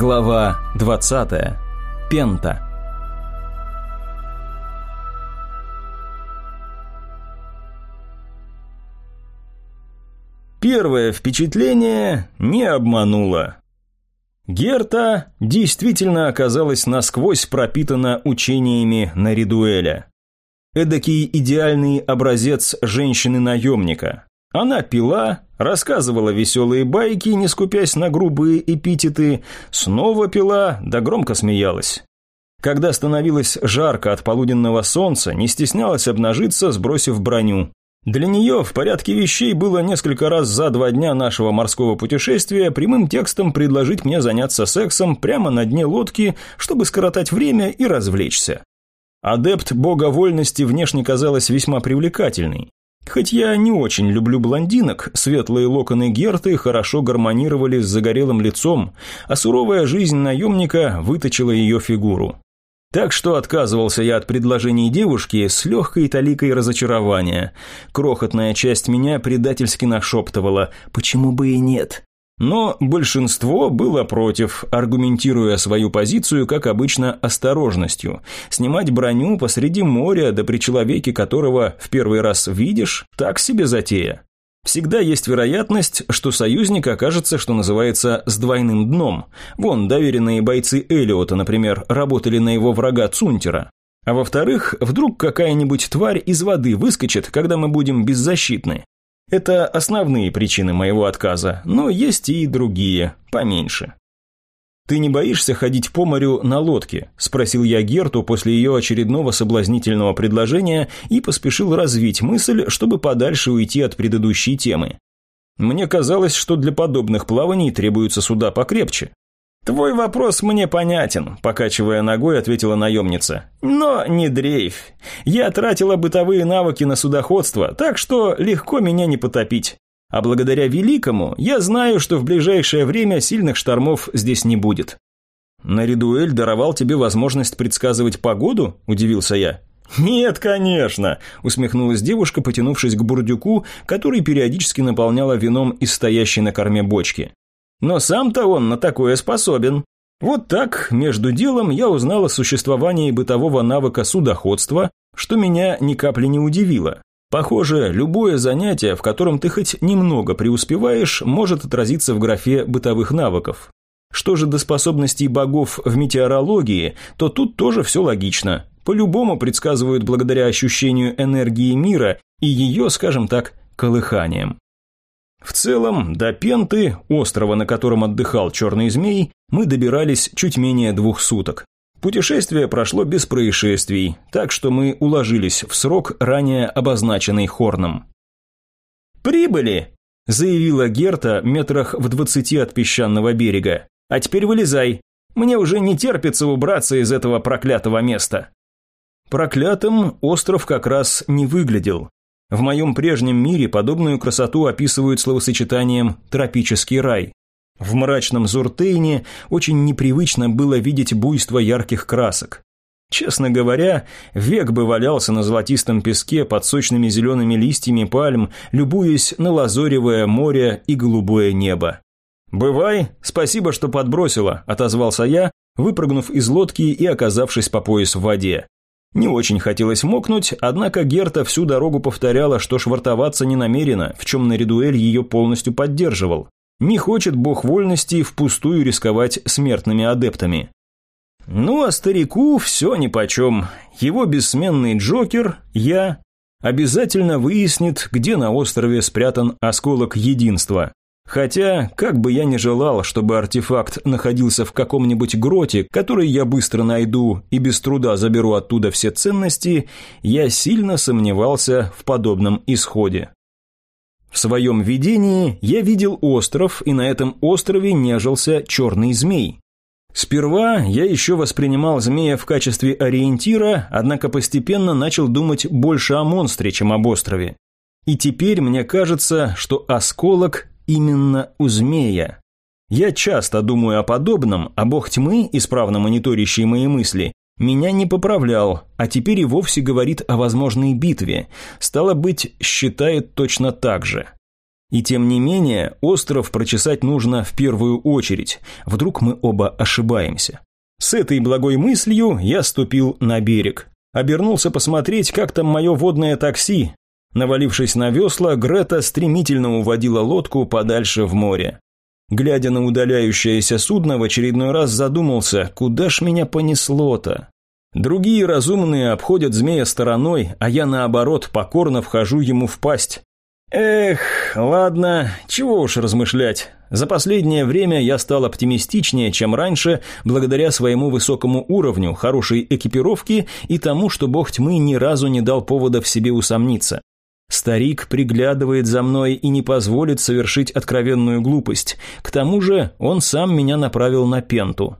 Глава 20. Пента. Первое впечатление не обмануло. Герта действительно оказалась насквозь пропитана учениями на Ридуэля. Эдакий идеальный образец женщины-наемника. Она пила, рассказывала веселые байки, не скупясь на грубые эпитеты, снова пила, да громко смеялась. Когда становилось жарко от полуденного солнца, не стеснялась обнажиться, сбросив броню. Для нее в порядке вещей было несколько раз за два дня нашего морского путешествия прямым текстом предложить мне заняться сексом прямо на дне лодки, чтобы скоротать время и развлечься. Адепт бога вольности внешне казалась весьма привлекательной. Хоть я не очень люблю блондинок, светлые локоны Герты хорошо гармонировали с загорелым лицом, а суровая жизнь наемника выточила ее фигуру. Так что отказывался я от предложений девушки с легкой таликой разочарования. Крохотная часть меня предательски нашептывала «почему бы и нет?». Но большинство было против, аргументируя свою позицию, как обычно, осторожностью. Снимать броню посреди моря, да при человеке которого в первый раз видишь, так себе затея. Всегда есть вероятность, что союзник окажется, что называется, с двойным дном. Вон, доверенные бойцы Элиота, например, работали на его врага Цунтера. А во-вторых, вдруг какая-нибудь тварь из воды выскочит, когда мы будем беззащитны. Это основные причины моего отказа, но есть и другие, поменьше. «Ты не боишься ходить по морю на лодке?» – спросил я Герту после ее очередного соблазнительного предложения и поспешил развить мысль, чтобы подальше уйти от предыдущей темы. Мне казалось, что для подобных плаваний требуются суда покрепче. «Твой вопрос мне понятен», – покачивая ногой, ответила наемница. «Но не дрейф. Я тратила бытовые навыки на судоходство, так что легко меня не потопить. А благодаря великому я знаю, что в ближайшее время сильных штормов здесь не будет». «Наридуэль даровал тебе возможность предсказывать погоду?» – удивился я. «Нет, конечно», – усмехнулась девушка, потянувшись к бурдюку, который периодически наполняла вином из стоящей на корме бочки. Но сам-то он на такое способен. Вот так, между делом, я узнал о существовании бытового навыка судоходства, что меня ни капли не удивило. Похоже, любое занятие, в котором ты хоть немного преуспеваешь, может отразиться в графе бытовых навыков. Что же до способностей богов в метеорологии, то тут тоже все логично. По-любому предсказывают благодаря ощущению энергии мира и ее, скажем так, колыханием. В целом, до Пенты, острова, на котором отдыхал черный змей, мы добирались чуть менее двух суток. Путешествие прошло без происшествий, так что мы уложились в срок, ранее обозначенный Хорном. «Прибыли!» – заявила Герта метрах в двадцати от песчаного берега. «А теперь вылезай. Мне уже не терпится убраться из этого проклятого места». Проклятым остров как раз не выглядел. В моем прежнем мире подобную красоту описывают словосочетанием «тропический рай». В мрачном Зуртейне очень непривычно было видеть буйство ярких красок. Честно говоря, век бы валялся на золотистом песке под сочными зелеными листьями пальм, любуясь на лазоревое море и голубое небо. «Бывай, спасибо, что подбросила», – отозвался я, выпрыгнув из лодки и оказавшись по пояс в воде. Не очень хотелось мокнуть, однако Герта всю дорогу повторяла, что швартоваться не намерена, в чем Наридуэль ее полностью поддерживал. Не хочет бог вольности впустую рисковать смертными адептами. Ну а старику все нипочем. Его бессменный Джокер, я, обязательно выяснит, где на острове спрятан осколок единства. Хотя, как бы я ни желал, чтобы артефакт находился в каком-нибудь гроте, который я быстро найду и без труда заберу оттуда все ценности, я сильно сомневался в подобном исходе. В своем видении я видел остров, и на этом острове нежился черный змей. Сперва я еще воспринимал змея в качестве ориентира, однако постепенно начал думать больше о монстре, чем об острове. И теперь мне кажется, что осколок именно у змея. Я часто думаю о подобном, а бог тьмы, исправно мониторящий мои мысли, меня не поправлял, а теперь и вовсе говорит о возможной битве. Стало быть, считает точно так же. И тем не менее, остров прочесать нужно в первую очередь, вдруг мы оба ошибаемся. С этой благой мыслью я ступил на берег. Обернулся посмотреть, как там мое водное такси. Навалившись на весла, Грета стремительно уводила лодку подальше в море. Глядя на удаляющееся судно, в очередной раз задумался, куда ж меня понесло-то? Другие разумные обходят змея стороной, а я наоборот покорно вхожу ему в пасть. Эх, ладно, чего уж размышлять. За последнее время я стал оптимистичнее, чем раньше, благодаря своему высокому уровню, хорошей экипировке и тому, что бог тьмы ни разу не дал повода в себе усомниться. Старик приглядывает за мной и не позволит совершить откровенную глупость. К тому же он сам меня направил на пенту.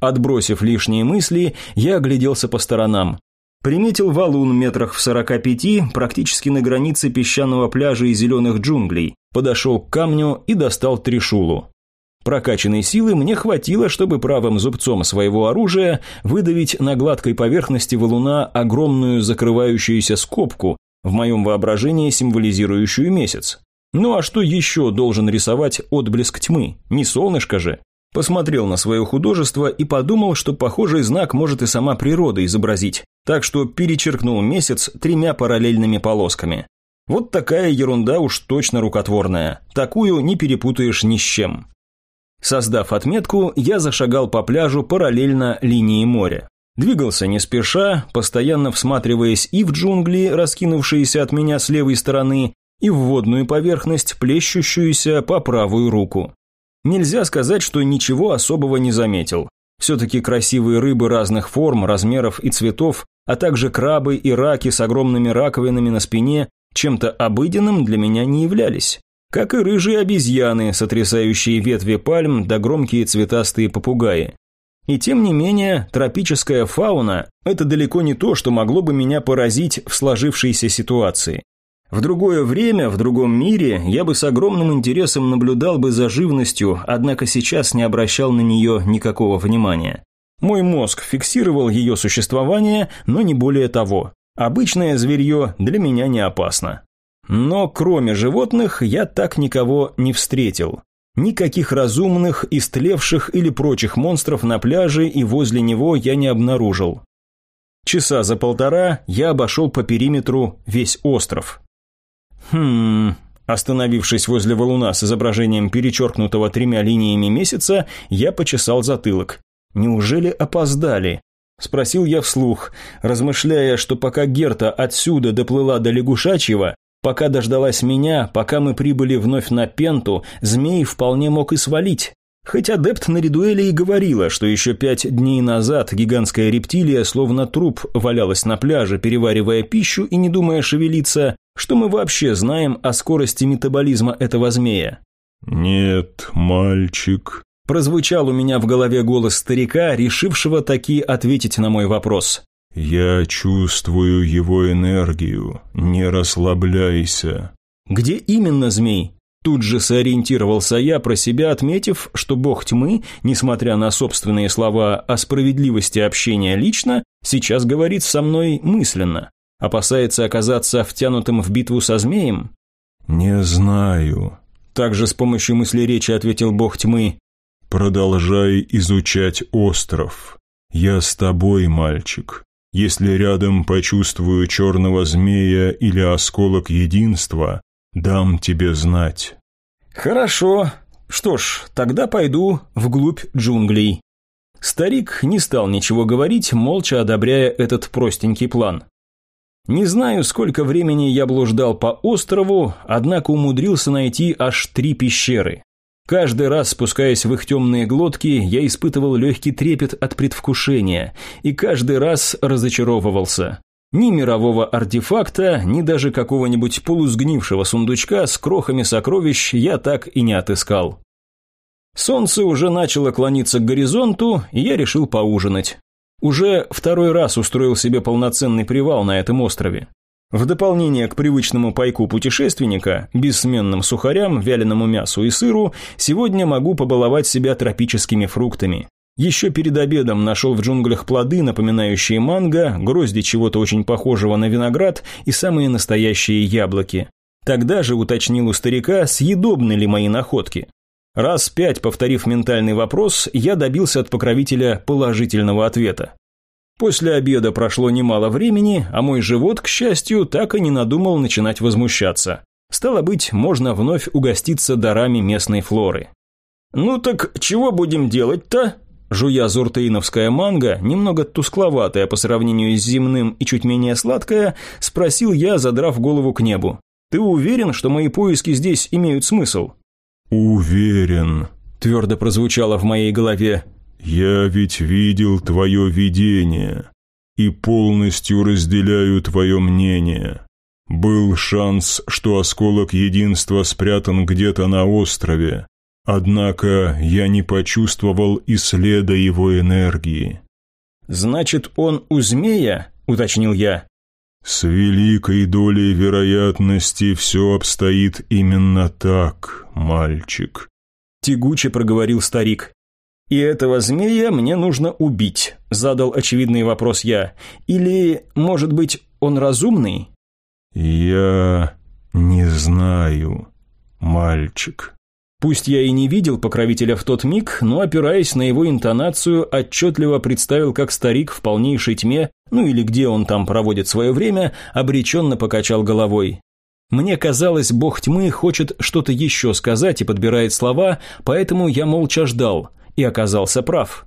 Отбросив лишние мысли, я огляделся по сторонам. Приметил валун метрах в сорока пяти, практически на границе песчаного пляжа и зеленых джунглей. Подошел к камню и достал трешулу. Прокачанной силы мне хватило, чтобы правым зубцом своего оружия выдавить на гладкой поверхности валуна огромную закрывающуюся скобку, в моем воображении символизирующую месяц. Ну а что еще должен рисовать отблеск тьмы? Не солнышко же. Посмотрел на свое художество и подумал, что похожий знак может и сама природа изобразить, так что перечеркнул месяц тремя параллельными полосками. Вот такая ерунда уж точно рукотворная, такую не перепутаешь ни с чем. Создав отметку, я зашагал по пляжу параллельно линии моря. Двигался не спеша, постоянно всматриваясь и в джунгли, раскинувшиеся от меня с левой стороны, и в водную поверхность, плещущуюся по правую руку. Нельзя сказать, что ничего особого не заметил. Все-таки красивые рыбы разных форм, размеров и цветов, а также крабы и раки с огромными раковинами на спине чем-то обыденным для меня не являлись. Как и рыжие обезьяны, сотрясающие ветви пальм да громкие цветастые попугаи. И тем не менее, тропическая фауна – это далеко не то, что могло бы меня поразить в сложившейся ситуации. В другое время, в другом мире, я бы с огромным интересом наблюдал бы за живностью, однако сейчас не обращал на нее никакого внимания. Мой мозг фиксировал ее существование, но не более того. Обычное зверье для меня не опасно. Но кроме животных я так никого не встретил. Никаких разумных, истлевших или прочих монстров на пляже и возле него я не обнаружил. Часа за полтора я обошел по периметру весь остров. Хм... Остановившись возле валуна с изображением перечеркнутого тремя линиями месяца, я почесал затылок. Неужели опоздали? Спросил я вслух, размышляя, что пока Герта отсюда доплыла до лягушачьего, пока дождалась меня, пока мы прибыли вновь на Пенту, змей вполне мог и свалить. Хоть адепт на Ридуэле и говорила, что еще пять дней назад гигантская рептилия словно труп валялась на пляже, переваривая пищу и не думая шевелиться, что мы вообще знаем о скорости метаболизма этого змея? «Нет, мальчик», – прозвучал у меня в голове голос старика, решившего таки ответить на мой вопрос. «Я чувствую его энергию, не расслабляйся». «Где именно змей?» Тут же сориентировался я про себя, отметив, что бог тьмы, несмотря на собственные слова о справедливости общения лично, сейчас говорит со мной мысленно. Опасается оказаться втянутым в битву со змеем? «Не знаю», – также с помощью мысли речи ответил бог тьмы. «Продолжай изучать остров. Я с тобой, мальчик. Если рядом почувствую черного змея или осколок единства, Дам тебе знать. Хорошо. Что ж, тогда пойду вглубь джунглей. Старик не стал ничего говорить, молча одобряя этот простенький план. Не знаю, сколько времени я блуждал по острову, однако умудрился найти аж три пещеры. Каждый раз, спускаясь в их темные глотки, я испытывал легкий трепет от предвкушения, и каждый раз разочаровывался. Ни мирового артефакта, ни даже какого-нибудь полусгнившего сундучка с крохами сокровищ я так и не отыскал. Солнце уже начало клониться к горизонту, и я решил поужинать. Уже второй раз устроил себе полноценный привал на этом острове. В дополнение к привычному пайку путешественника, бессменным сухарям, вяленому мясу и сыру, сегодня могу побаловать себя тропическими фруктами. Еще перед обедом нашел в джунглях плоды, напоминающие манго, грозди чего-то очень похожего на виноград и самые настоящие яблоки. Тогда же уточнил у старика, съедобны ли мои находки. Раз пять повторив ментальный вопрос, я добился от покровителя положительного ответа. После обеда прошло немало времени, а мой живот, к счастью, так и не надумал начинать возмущаться. Стало быть, можно вновь угоститься дарами местной флоры. «Ну так чего будем делать-то?» Жуя зуртаиновская манго, немного тускловатая по сравнению с земным и чуть менее сладкая, спросил я, задрав голову к небу. «Ты уверен, что мои поиски здесь имеют смысл?» «Уверен», – твердо прозвучало в моей голове. «Я ведь видел твое видение и полностью разделяю твое мнение. Был шанс, что осколок единства спрятан где-то на острове, однако я не почувствовал и следа его энергии». «Значит, он у змея?» – уточнил я. «С великой долей вероятности все обстоит именно так, мальчик», – тягуче проговорил старик. «И этого змея мне нужно убить», – задал очевидный вопрос я. «Или, может быть, он разумный?» «Я не знаю, мальчик». Пусть я и не видел покровителя в тот миг, но, опираясь на его интонацию, отчетливо представил, как старик в полнейшей тьме, ну или где он там проводит свое время, обреченно покачал головой. Мне казалось, бог тьмы хочет что-то еще сказать и подбирает слова, поэтому я молча ждал, и оказался прав.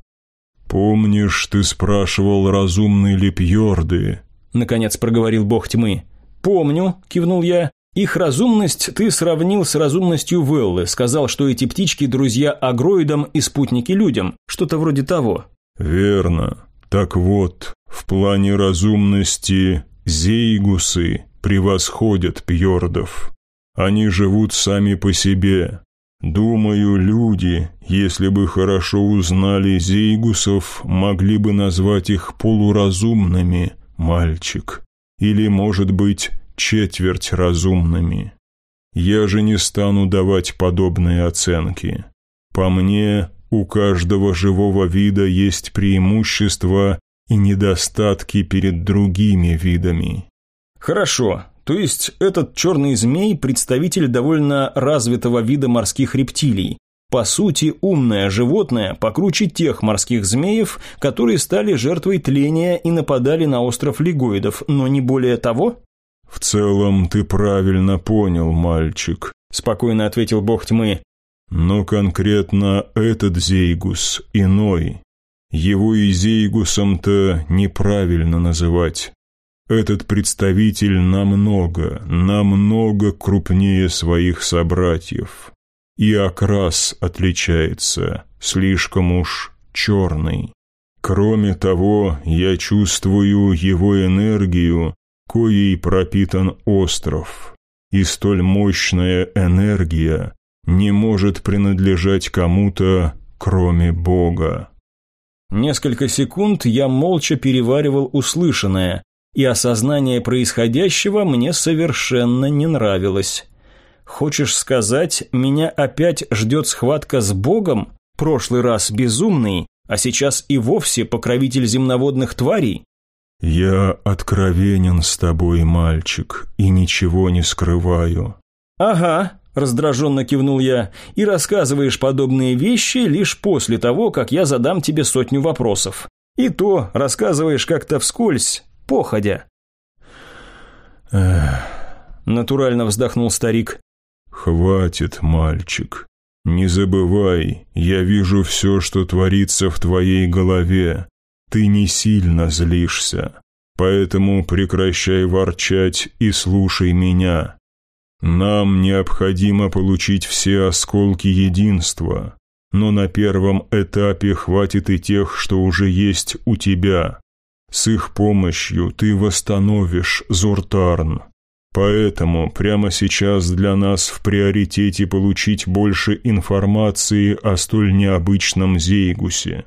«Помнишь, ты спрашивал, разумны ли пьорды?» Наконец проговорил бог тьмы. «Помню», – кивнул я. Их разумность ты сравнил с разумностью Веллы, сказал, что эти птички – друзья агроидам и спутники людям, что-то вроде того. Верно. Так вот, в плане разумности зейгусы превосходят пьордов. Они живут сами по себе. Думаю, люди, если бы хорошо узнали зейгусов, могли бы назвать их полуразумными, мальчик. Или, может быть, четверть разумными. Я же не стану давать подобные оценки. По мне, у каждого живого вида есть преимущества и недостатки перед другими видами. Хорошо, то есть этот черный змей – представитель довольно развитого вида морских рептилий. По сути, умное животное покруче тех морских змеев, которые стали жертвой тления и нападали на остров Лигоидов, но не более того? «В целом ты правильно понял, мальчик», – спокойно ответил бог тьмы. «Но конкретно этот Зейгус иной. Его и Зейгусом-то неправильно называть. Этот представитель намного, намного крупнее своих собратьев. И окрас отличается, слишком уж черный. Кроме того, я чувствую его энергию коей пропитан остров, и столь мощная энергия не может принадлежать кому-то, кроме Бога. Несколько секунд я молча переваривал услышанное, и осознание происходящего мне совершенно не нравилось. Хочешь сказать, меня опять ждет схватка с Богом? Прошлый раз безумный, а сейчас и вовсе покровитель земноводных тварей? «Я откровенен с тобой, мальчик, и ничего не скрываю». «Ага», – раздраженно кивнул я, – «и рассказываешь подобные вещи лишь после того, как я задам тебе сотню вопросов. И то рассказываешь как-то вскользь, походя». «Эх...» – натурально вздохнул старик. «Хватит, мальчик. Не забывай, я вижу все, что творится в твоей голове. Ты не сильно злишься, поэтому прекращай ворчать и слушай меня. Нам необходимо получить все осколки единства, но на первом этапе хватит и тех, что уже есть у тебя. С их помощью ты восстановишь Зуртарн. Поэтому прямо сейчас для нас в приоритете получить больше информации о столь необычном Зейгусе.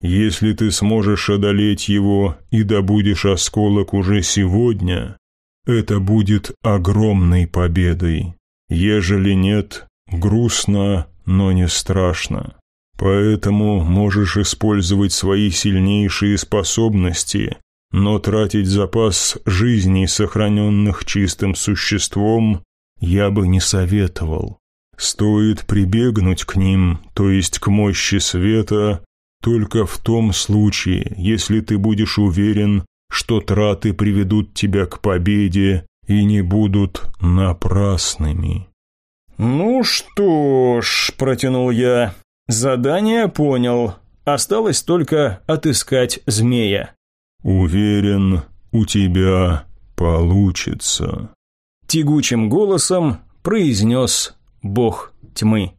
Если ты сможешь одолеть его и добудешь осколок уже сегодня, это будет огромной победой. Ежели нет, грустно, но не страшно. Поэтому можешь использовать свои сильнейшие способности, но тратить запас жизней, сохраненных чистым существом, я бы не советовал. Стоит прибегнуть к ним, то есть к мощи света, только в том случае, если ты будешь уверен, что траты приведут тебя к победе и не будут напрасными. «Ну что ж», – протянул я, – «задание понял. Осталось только отыскать змея». «Уверен, у тебя получится», – тягучим голосом произнес бог тьмы.